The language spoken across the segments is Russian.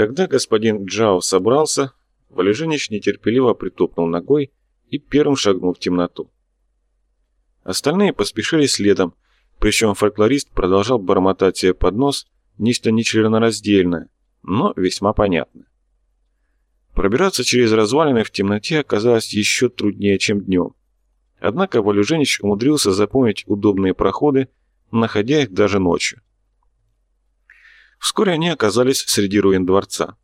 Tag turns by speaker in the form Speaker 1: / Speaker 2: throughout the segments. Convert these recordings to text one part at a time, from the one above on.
Speaker 1: Когда господин Джао собрался, Валежинич нетерпеливо притопнул ногой и первым шагнул в темноту. Остальные поспешили следом, причем фольклорист продолжал бормотать себе под нос нечто нечленораздельное, но весьма понятное. Пробираться через развалины в темноте оказалось еще труднее, чем днем. Однако Валюженич умудрился запомнить удобные проходы, находя их даже ночью. Вскоре они оказались среди руин дворца.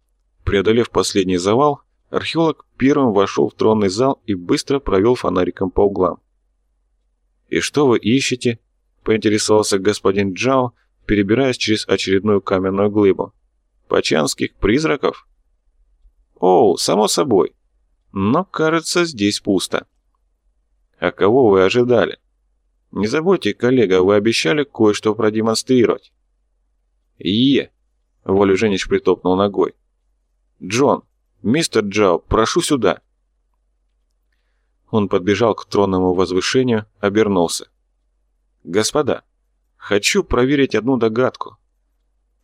Speaker 1: Преодолев последний завал, археолог первым вошел в тронный зал и быстро провел фонариком по углам. «И что вы ищете?» – поинтересовался господин Джао, перебираясь через очередную каменную глыбу. «Пачанских призраков?» «Оу, само собой. Но, кажется, здесь пусто». «А кого вы ожидали?» «Не забудьте, коллега, вы обещали кое-что продемонстрировать». «Е!» — Волю Женич притопнул ногой. «Джон, мистер Джао, прошу сюда!» Он подбежал к тронному возвышению, обернулся. «Господа, хочу проверить одну догадку.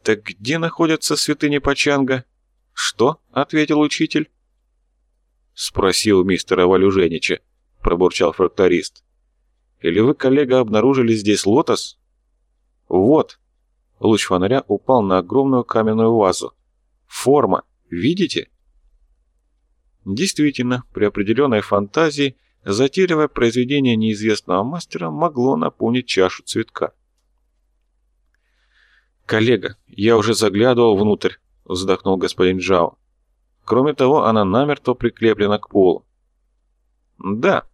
Speaker 1: Так где находятся святыни Пачанга?» «Что?» — ответил учитель. «Спросил мистера Валюженича», — пробурчал фракторист. «Или вы, коллега, обнаружили здесь лотос?» «Вот», Луч фонаря упал на огромную каменную вазу. Форма. Видите? Действительно, при определенной фантазии затейливое произведение неизвестного мастера могло наполнить чашу цветка. «Коллега, я уже заглядывал внутрь», — вздохнул господин Джао. «Кроме того, она намертво прикреплена к полу». «Да».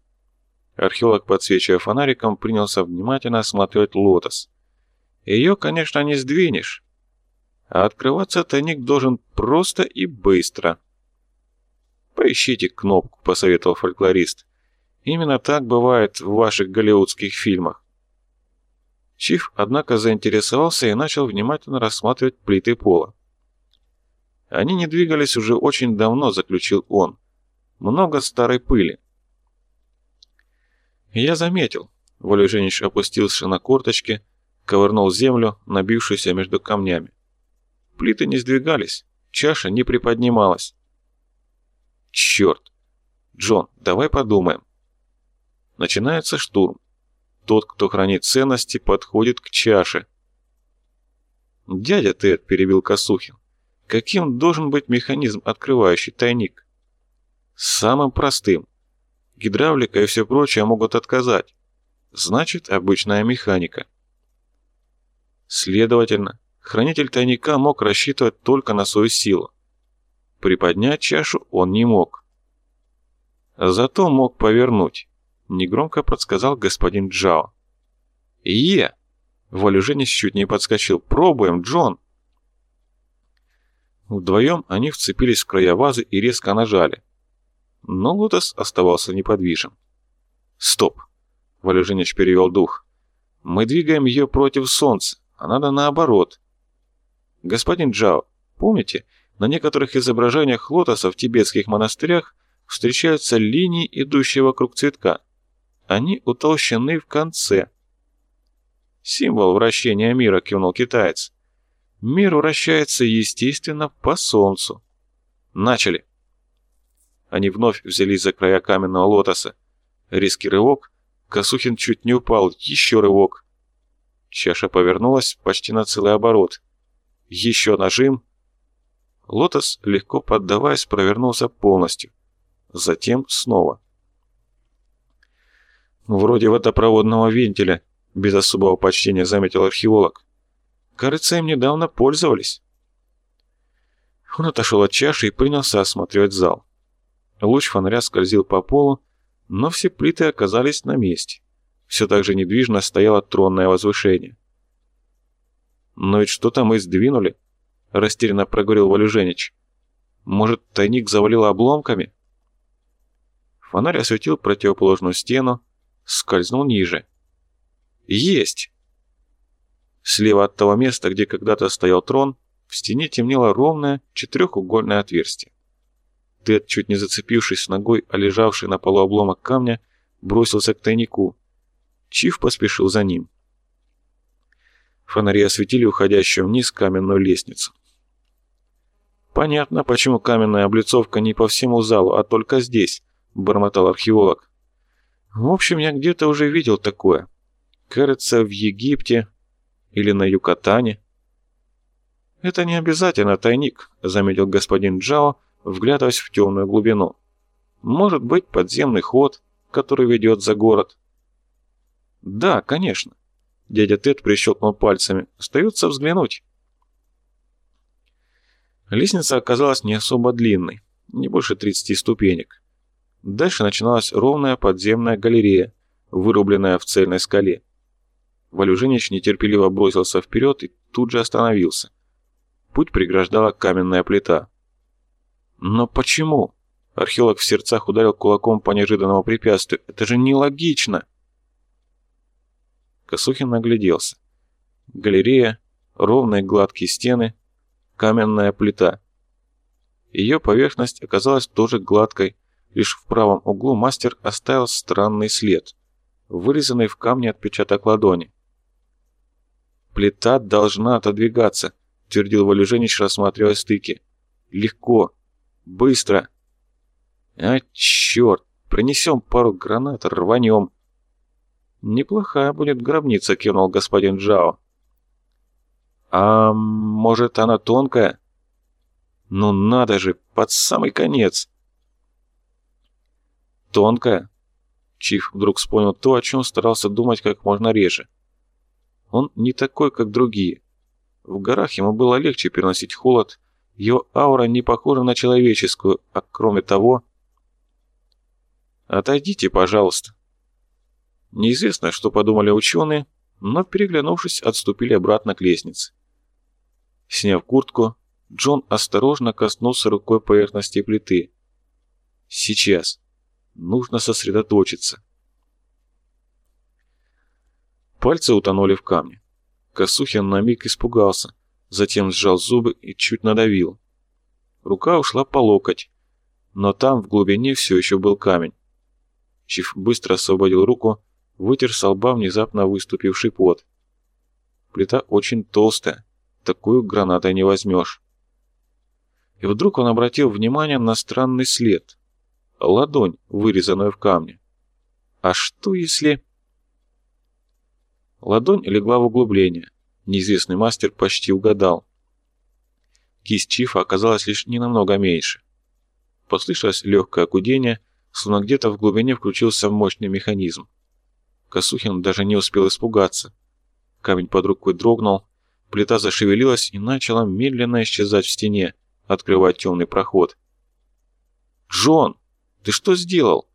Speaker 1: Археолог, подсвечивая фонариком, принялся внимательно осматривать лотос. Ее, конечно, не сдвинешь. А открываться тайник должен просто и быстро. «Поищите кнопку», — посоветовал фольклорист. «Именно так бывает в ваших голливудских фильмах». Чиф, однако, заинтересовался и начал внимательно рассматривать плиты пола. Они не двигались уже очень давно, заключил он. Много старой пыли. Я заметил. Волюженич опустился на корточки, ковырнул землю, набившуюся между камнями. Плиты не сдвигались, чаша не приподнималась. Черт! Джон, давай подумаем. Начинается штурм. Тот, кто хранит ценности, подходит к чаше. «Дядя Тед», — перебил Косухин, — «каким должен быть механизм, открывающий тайник?» «Самым простым. Гидравлика и все прочее могут отказать. Значит, обычная механика». Следовательно, хранитель тайника мог рассчитывать только на свою силу. Приподнять чашу он не мог. Зато мог повернуть, негромко подсказал господин Джао. «Е!» Валюженец чуть не подскочил. «Пробуем, Джон!» Вдвоем они вцепились в края вазы и резко нажали. Но Лотос оставался неподвижен. «Стоп!» — Валюженич перевел дух. «Мы двигаем ее против солнца а надо наоборот. Господин Джао, помните, на некоторых изображениях лотоса в тибетских монастырях встречаются линии, идущие вокруг цветка. Они утолщены в конце. Символ вращения мира, кивнул китаец. Мир вращается, естественно, по солнцу. Начали. Они вновь взялись за края каменного лотоса. Резкий рывок. Косухин чуть не упал. Еще рывок. Чаша повернулась почти на целый оборот. Еще нажим. Лотос, легко поддаваясь, провернулся полностью. Затем снова. «Вроде водопроводного вентиля», — без особого почтения заметил археолог. «Кажется, им недавно пользовались». Он отошел от чаши и принялся осматривать зал. Луч фонаря скользил по полу, но все плиты оказались на месте все так же недвижно стояло тронное возвышение. «Но ведь что-то мы сдвинули», — растерянно проговорил Валюженич. «Может, тайник завалило обломками?» Фонарь осветил противоположную стену, скользнул ниже. «Есть!» Слева от того места, где когда-то стоял трон, в стене темнело ровное четырехугольное отверстие. Тед, чуть не зацепившись ногой о лежавший на полу обломок камня, бросился к тайнику. Чиф поспешил за ним. Фонари осветили уходящую вниз каменную лестницу. «Понятно, почему каменная облицовка не по всему залу, а только здесь», — бормотал археолог. «В общем, я где-то уже видел такое. Кажется, в Египте или на Юкатане». «Это не обязательно тайник», — заметил господин Джао, вглядываясь в темную глубину. «Может быть, подземный ход, который ведет за город». «Да, конечно». Дядя Тед прищелкнул пальцами. «Остается взглянуть». Лестница оказалась не особо длинной, не больше 30 ступенек. Дальше начиналась ровная подземная галерея, вырубленная в цельной скале. Валюжинич нетерпеливо бросился вперед и тут же остановился. Путь преграждала каменная плита. «Но почему?» Археолог в сердцах ударил кулаком по неожиданному препятствию. «Это же нелогично!» Косухин нагляделся. Галерея, ровные гладкие стены, каменная плита. Ее поверхность оказалась тоже гладкой, лишь в правом углу мастер оставил странный след, вырезанный в камне отпечаток ладони. «Плита должна отодвигаться», — твердил Валюженич, рассматривая стыки. «Легко. Быстро». «А, черт! Принесем пару гранат, рванем». «Неплохая будет гробница», — кивнул господин Джао. «А может, она тонкая?» «Ну надо же, под самый конец!» «Тонкая?» Чиф вдруг вспомнил то, о чем старался думать как можно реже. Он не такой, как другие. В горах ему было легче переносить холод, его аура не похожа на человеческую, а кроме того... «Отойдите, пожалуйста». Неизвестно, что подумали ученые, но, переглянувшись, отступили обратно к лестнице. Сняв куртку, Джон осторожно коснулся рукой поверхности плиты. «Сейчас. Нужно сосредоточиться». Пальцы утонули в камне. Косухин на миг испугался, затем сжал зубы и чуть надавил. Рука ушла по локоть, но там в глубине все еще был камень. Чиф быстро освободил руку, вытер со лба внезапно выступивший пот. Плита очень толстая, такую гранатой не возьмешь. И вдруг он обратил внимание на странный след. Ладонь, вырезанную в камне. А что если... Ладонь легла в углубление. Неизвестный мастер почти угадал. Кисть Чифа оказалась лишь ненамного меньше. Послышалось легкое окудение, словно где-то в глубине включился мощный механизм. Косухин даже не успел испугаться. Камень под рукой дрогнул, плита зашевелилась и начала медленно исчезать в стене, открывать темный проход. «Джон, ты что сделал?»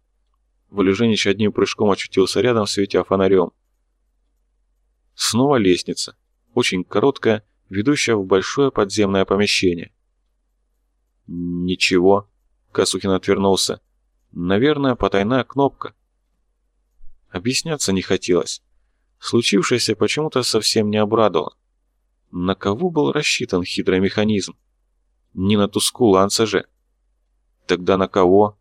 Speaker 1: Валюженич одним прыжком очутился рядом, светя фонарем. Снова лестница, очень короткая, ведущая в большое подземное помещение. «Ничего», — Косухин отвернулся. «Наверное, потайная кнопка». Объясняться не хотелось. Случившееся почему-то совсем не обрадовало. На кого был рассчитан хитрый механизм? Не на Тускуланца же. Тогда на кого?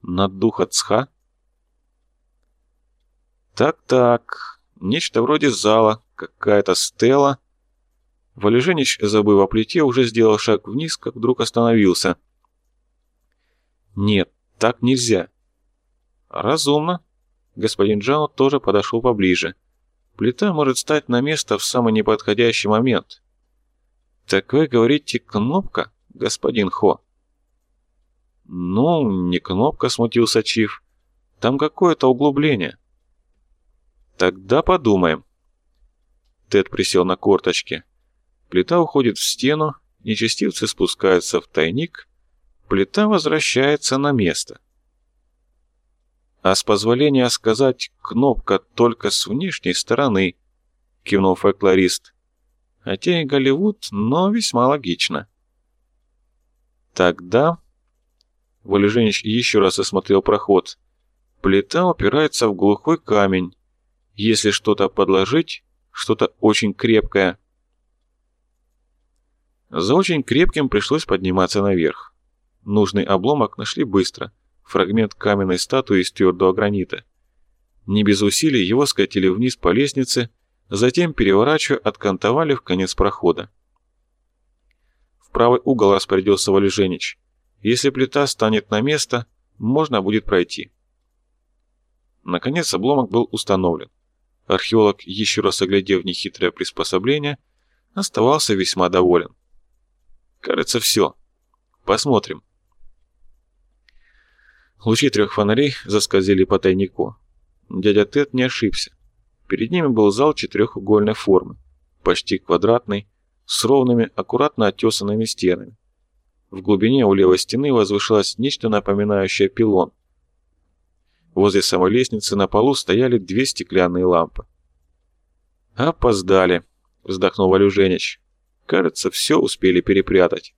Speaker 1: На духа Цха? Так-так, Нечто вроде зала, какая-то стела. Валеженич, забыв о плите, уже сделал шаг вниз, как вдруг остановился. «Нет, так нельзя». «Разумно». Господин Джао тоже подошел поближе. «Плита может стать на место в самый неподходящий момент». «Так вы говорите, кнопка, господин Хо?» «Ну, не кнопка», — смутился Чиф. «Там какое-то углубление». Тогда подумаем. Тед присел на корточки. Плита уходит в стену, нечастивцы спускаются в тайник, плита возвращается на место. А с позволения сказать, кнопка только с внешней стороны, кивнул фольклорист. Хотя и Голливуд, но весьма логично. Тогда... Валеженич еще раз осмотрел проход. Плита упирается в глухой камень, если что-то подложить, что-то очень крепкое. За очень крепким пришлось подниматься наверх. Нужный обломок нашли быстро. Фрагмент каменной статуи из твердого гранита. Не без усилий его скатили вниз по лестнице, затем, переворачивая, откантовали в конец прохода. В правый угол распорядился Валеженич. Если плита станет на место, можно будет пройти. Наконец обломок был установлен. Археолог, еще раз оглядев нехитрое приспособление, оставался весьма доволен. Кажется, все. Посмотрим. Лучи трех фонарей заскользили по тайнику. Дядя Тед не ошибся. Перед ними был зал четырехугольной формы, почти квадратный, с ровными, аккуратно оттесанными стенами. В глубине у левой стены возвышалось нечто напоминающее пилон. Возле самой лестницы на полу стояли две стеклянные лампы. «Опоздали», — вздохнул Валюженич. «Кажется, все успели перепрятать».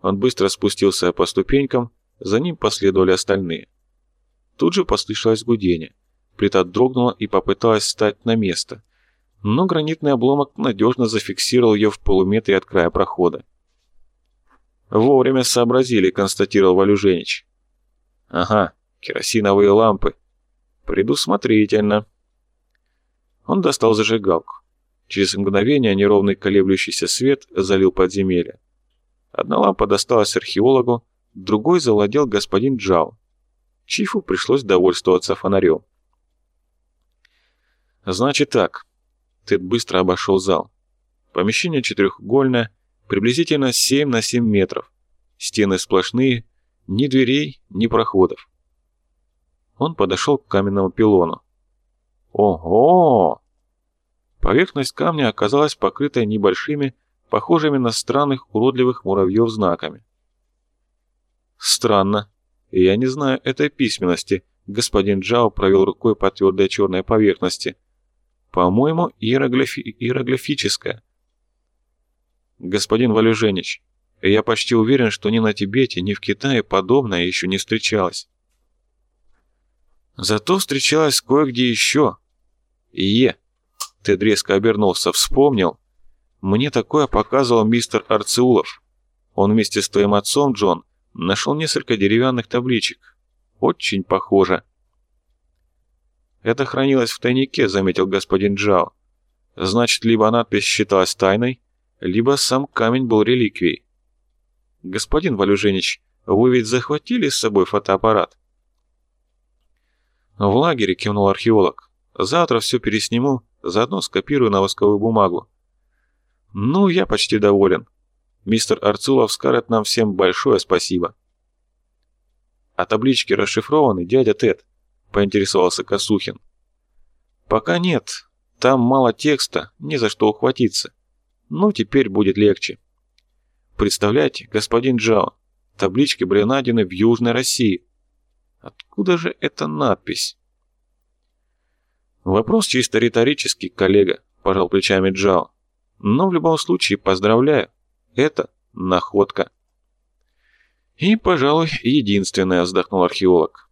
Speaker 1: Он быстро спустился по ступенькам, за ним последовали остальные. Тут же послышалось гудение. Плита дрогнула и попыталась встать на место, но гранитный обломок надежно зафиксировал ее в полуметре от края прохода. «Вовремя сообразили», — констатировал Валюженич. «Ага, керосиновые лампы. Предусмотрительно». Он достал зажигалку. Через мгновение неровный колеблющийся свет залил подземелье. Одна лампа досталась археологу, другой завладел господин Джао. Чифу пришлось довольствоваться фонарем. «Значит так». Тед быстро обошел зал. Помещение четырехугольное, приблизительно 7 на 7 метров. Стены сплошные, ни дверей, ни проходов. Он подошел к каменному пилону. Ого! Поверхность камня оказалась покрытой небольшими, похожими на странных уродливых муравьев знаками. Странно. Я не знаю этой письменности. Господин Джао провел рукой по твердой черной поверхности. По-моему, иероглифи... иероглифическая. Господин Валюженич, я почти уверен, что ни на Тибете, ни в Китае подобное еще не встречалось. Зато встречалось кое-где еще. Е. Тед резко обернулся, вспомнил. Мне такое показывал мистер Арцеулов. Он вместе с твоим отцом, Джон, нашел несколько деревянных табличек. Очень похоже. Это хранилось в тайнике, заметил господин Джао. Значит, либо надпись считалась тайной, либо сам камень был реликвией. Господин Валюженич, вы ведь захватили с собой фотоаппарат? В лагере кивнул археолог. Завтра все пересниму, заодно скопирую на восковую бумагу. Ну, я почти доволен. Мистер Арцулов скажет нам всем большое спасибо. А таблички расшифрованы, дядя Тед? Поинтересовался Косухин. Пока нет. Там мало текста, ни за что ухватиться. Ну, теперь будет легче. Представляете, господин Джао, таблички были найдены в Южной России. Откуда же эта надпись? Вопрос чисто риторический, коллега, пожал плечами Джао. Но в любом случае поздравляю. Это находка. И, пожалуй, единственная, вздохнул археолог.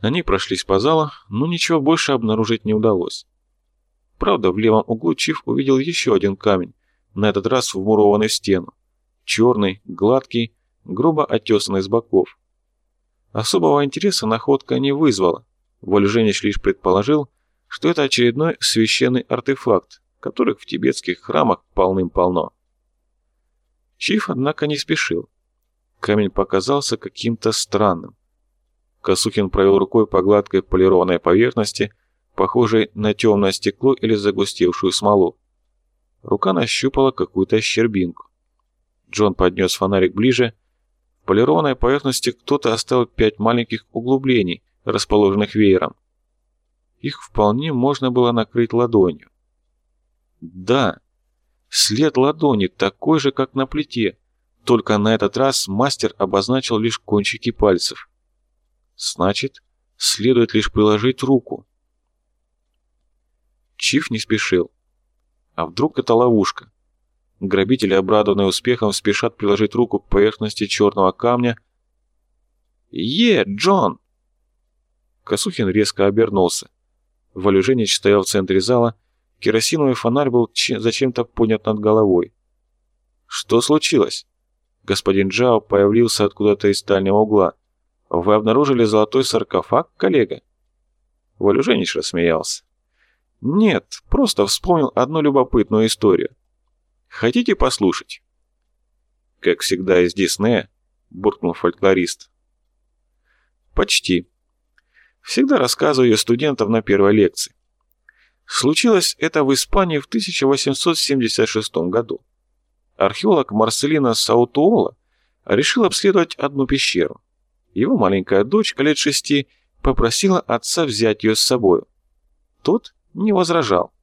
Speaker 1: Они прошлись по залу, но ничего больше обнаружить не удалось. Правда, в левом углу Чиф увидел еще один камень, на этот раз вмурованный в стену. Черный, гладкий, грубо оттесанный с боков. Особого интереса находка не вызвала. Вольженич лишь предположил, что это очередной священный артефакт, которых в тибетских храмах полным-полно. Чиф, однако, не спешил. Камень показался каким-то странным. Косухин провел рукой по гладкой полированной поверхности, похожей на темное стекло или загустевшую смолу. Рука нащупала какую-то щербинку. Джон поднес фонарик ближе. В полированной поверхности кто-то оставил пять маленьких углублений, расположенных веером. Их вполне можно было накрыть ладонью. Да, след ладони такой же, как на плите, только на этот раз мастер обозначил лишь кончики пальцев. Значит, следует лишь приложить руку. Чиф не спешил. А вдруг это ловушка? Грабители, обрадованные успехом, спешат приложить руку к поверхности черного камня. «Е, Джон!» Косухин резко обернулся. Валюженич стоял в центре зала, керосиновый фонарь был зачем-то поднят над головой. «Что случилось?» Господин Джао появился откуда-то из дальнего угла. «Вы обнаружили золотой саркофаг, коллега?» Валюженич рассмеялся. «Нет, просто вспомнил одну любопытную историю. Хотите послушать?» «Как всегда из Диснея», — буркнул фольклорист. «Почти. Всегда рассказываю ее студентам на первой лекции. Случилось это в Испании в 1876 году. Археолог Марселино Саутуола решил обследовать одну пещеру. Его маленькая дочка лет шести попросила отца взять ее с собой. Тот не возражал.